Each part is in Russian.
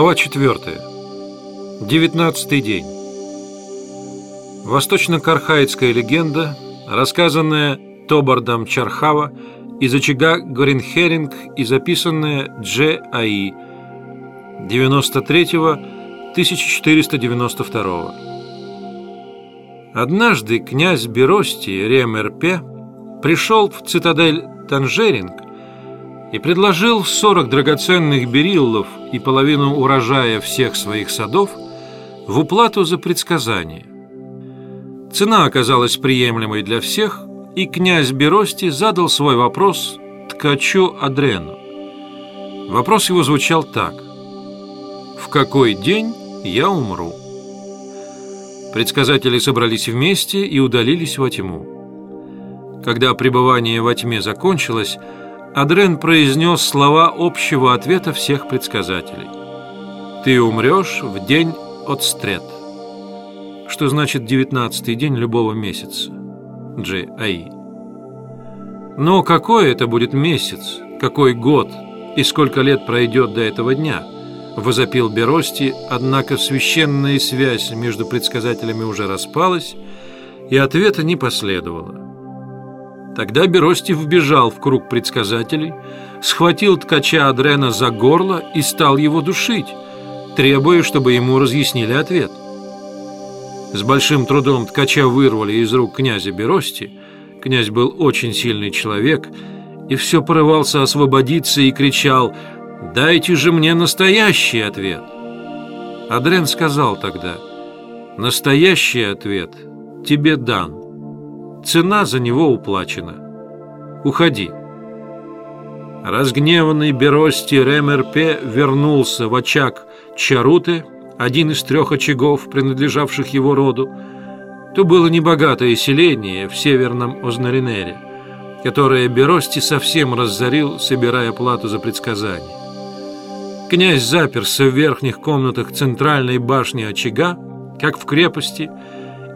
Глава 4. Девятнадцатый день. Восточно-кархаитская легенда, рассказанная Тобардом Чархава из очага Горинхеринг и записанная Дж. А.И. 93-1492. Однажды князь Берости Ремерпе пришел в цитадель Танжеринг и предложил 40 драгоценных бериллов и половину урожая всех своих садов в уплату за предсказание. Цена оказалась приемлемой для всех, и князь Берости задал свой вопрос ткачу Адрену. Вопрос его звучал так. «В какой день я умру?» Предсказатели собрались вместе и удалились во тьму. Когда пребывание во тьме закончилось, Адрен произнес слова общего ответа всех предсказателей. «Ты умрешь в день от стрет», что значит девятнадцатый день любого месяца. Джей Аи. Но какой это будет месяц, какой год и сколько лет пройдет до этого дня? Возопил Берости, однако священная связь между предсказателями уже распалась, и ответа не последовало. Тогда Беростив вбежал в круг предсказателей, схватил ткача Адрена за горло и стал его душить, требуя, чтобы ему разъяснили ответ. С большим трудом ткача вырвали из рук князя Берости. Князь был очень сильный человек и все порывался освободиться и кричал «Дайте же мне настоящий ответ!» Адрен сказал тогда «Настоящий ответ тебе дан». Цена за него уплачена. Уходи. Разгневанный Берости Ремерпе вернулся в очаг Чаруты, один из трех очагов, принадлежавших его роду. То было небогатое селение в северном Ознаринере, которое Берости совсем разорил, собирая плату за предсказание. Князь заперся в верхних комнатах центральной башни очага, как в крепости,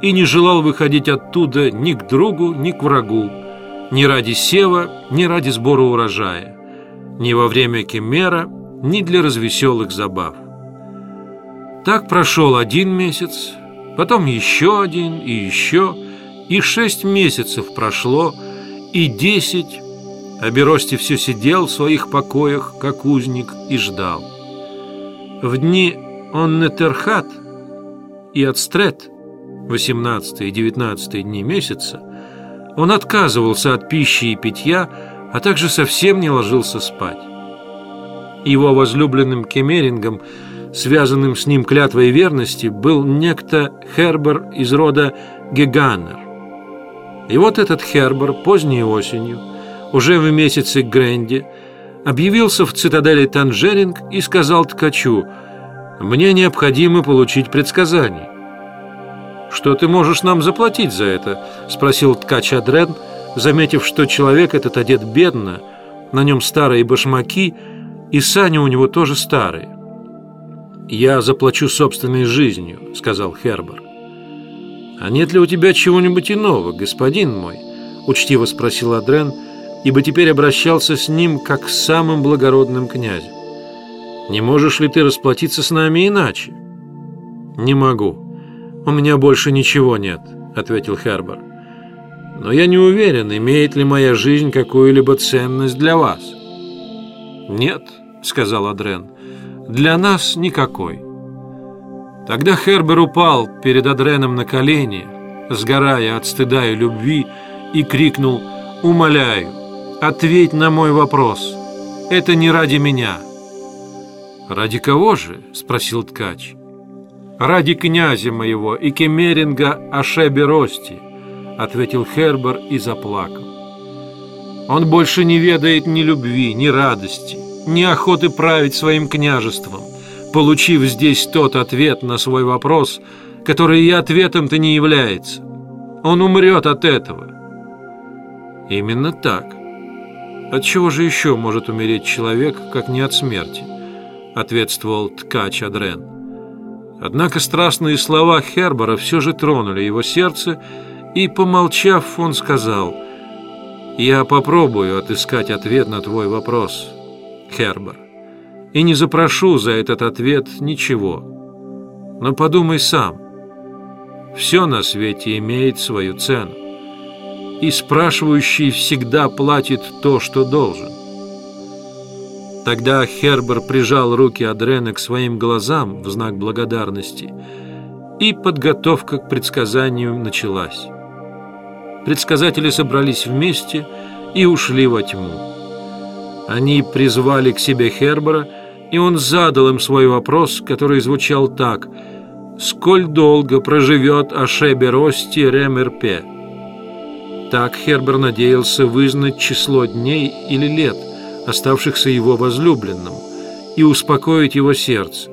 и не желал выходить оттуда ни к другу, ни к врагу, ни ради сева, ни ради сбора урожая, ни во время кемера, ни для развеселых забав. Так прошел один месяц, потом еще один и еще, и шесть месяцев прошло, и десять, а Берости все сидел в своих покоях, как узник, и ждал. В дни Оннетерхат и Ацтрет – 18 и 19 дни месяца, он отказывался от пищи и питья, а также совсем не ложился спать. Его возлюбленным кемерингом, связанным с ним клятвой верности, был некто Хербер из рода Геганнер. И вот этот Хербер поздней осенью, уже в месяце Гренди, объявился в цитадели Танжеринг и сказал ткачу «Мне необходимо получить предсказание». «Что ты можешь нам заплатить за это?» – спросил ткач Адрен, заметив, что человек этот одет бедно, на нем старые башмаки, и сани у него тоже старые. «Я заплачу собственной жизнью», – сказал Хербер. «А нет ли у тебя чего-нибудь иного, господин мой?» – учтиво спросил Адрен, ибо теперь обращался с ним как с самым благородным князем. «Не можешь ли ты расплатиться с нами иначе?» «Не могу», «У меня больше ничего нет», — ответил Хербер. «Но я не уверен, имеет ли моя жизнь какую-либо ценность для вас». «Нет», — сказал Адрен, — «для нас никакой». Тогда Хербер упал перед Адреном на колени, сгорая от стыда и любви, и крикнул «Умоляю, ответь на мой вопрос. Это не ради меня». «Ради кого же?» – спросил ткач ради князя моего и кемеринга Ашеби Рости», — ответил Хербер и заплакал. «Он больше не ведает ни любви, ни радости, ни охоты править своим княжеством, получив здесь тот ответ на свой вопрос, который и ответом-то не является. Он умрет от этого». «Именно так. От чего же еще может умереть человек, как не от смерти?» — ответствовал ткач Адрен. Однако страстные слова Хербера все же тронули его сердце, и, помолчав, он сказал, «Я попробую отыскать ответ на твой вопрос, Хербер. и не запрошу за этот ответ ничего. Но подумай сам. Все на свете имеет свою цену. И спрашивающий всегда платит то, что должен. Тогда Хербер прижал руки Адрена к своим глазам в знак благодарности, и подготовка к предсказанию началась. Предсказатели собрались вместе и ушли во тьму. Они призвали к себе Хербера, и он задал им свой вопрос, который звучал так «Сколь долго проживет Ашебе Рости Ремерпе?» Так Хербер надеялся вызнать число дней или лет, оставшихся его возлюбленным, и успокоить его сердце.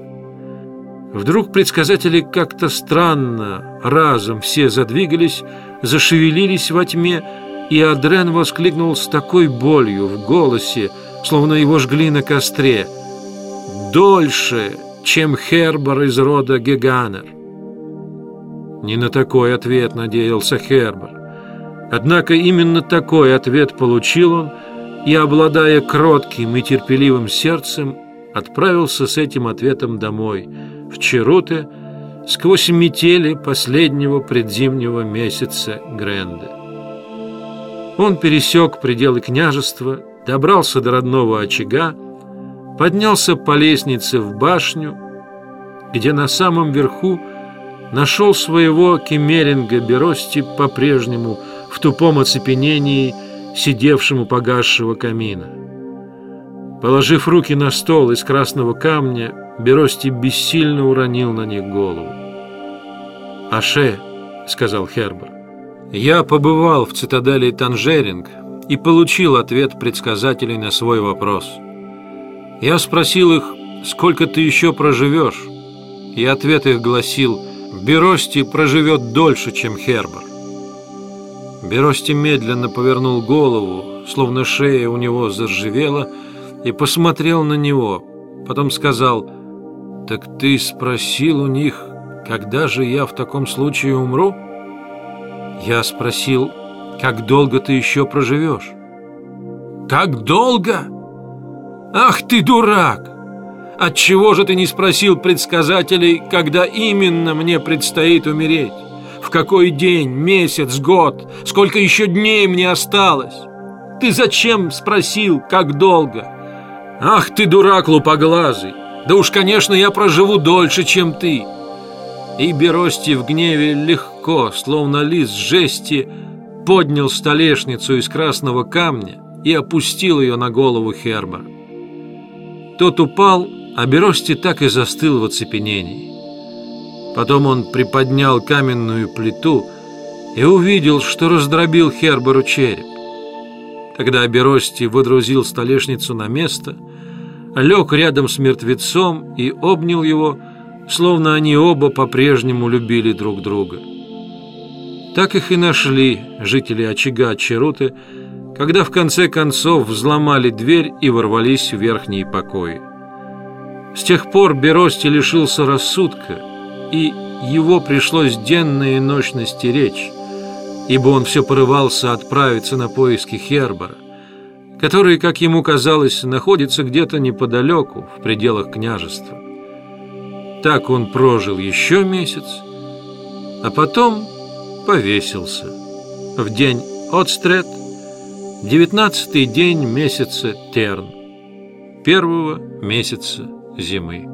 Вдруг предсказатели как-то странно, разом все задвигались, зашевелились во тьме, и Адрен воскликнул с такой болью в голосе, словно его жгли на костре – дольше, чем Хербер из рода Геганер. Не на такой ответ надеялся Хербер. Однако именно такой ответ получил он, и, обладая кротким и терпеливым сердцем, отправился с этим ответом домой, в Черуте, сквозь метели последнего предзимнего месяца Гренды. Он пересек пределы княжества, добрался до родного очага, поднялся по лестнице в башню, где на самом верху нашел своего кемеринга Берости по-прежнему в тупом оцепенении, сидевшему погасшего камина. Положив руки на стол из красного камня, Берости бессильно уронил на них голову. «Аше», — сказал Хербер, — «я побывал в цитадели Танжеринг и получил ответ предсказателей на свой вопрос». Я спросил их, сколько ты еще проживешь, и ответ их гласил, Берости проживет дольше, чем Хербер. Берости медленно повернул голову, словно шея у него заржавела, и посмотрел на него. Потом сказал, «Так ты спросил у них, когда же я в таком случае умру?» Я спросил, «Как долго ты еще проживешь?» «Как долго?» «Ах ты дурак! Отчего же ты не спросил предсказателей, когда именно мне предстоит умереть? Какой день, месяц, год? Сколько еще дней мне осталось? Ты зачем спросил, как долго? Ах ты дурак лупоглазый! Да уж, конечно, я проживу дольше, чем ты!» И Берости в гневе легко, словно лист жести, поднял столешницу из красного камня и опустил ее на голову Хербера. Тот упал, а Берости так и застыл в оцепенении. Потом он приподнял каменную плиту и увидел, что раздробил Херберу череп. Тогда Берости выдрузил столешницу на место, лег рядом с мертвецом и обнял его, словно они оба по-прежнему любили друг друга. Так их и нашли жители очага Черуты, когда в конце концов взломали дверь и ворвались в верхние покои. С тех пор Берости лишился рассудка, и его пришлось денно и ночно стеречь, ибо он все порывался отправиться на поиски Хербера, который, как ему казалось, находится где-то неподалеку, в пределах княжества. Так он прожил еще месяц, а потом повесился в день отстрет Девятнадцатый день месяца Терн, первого месяца зимы.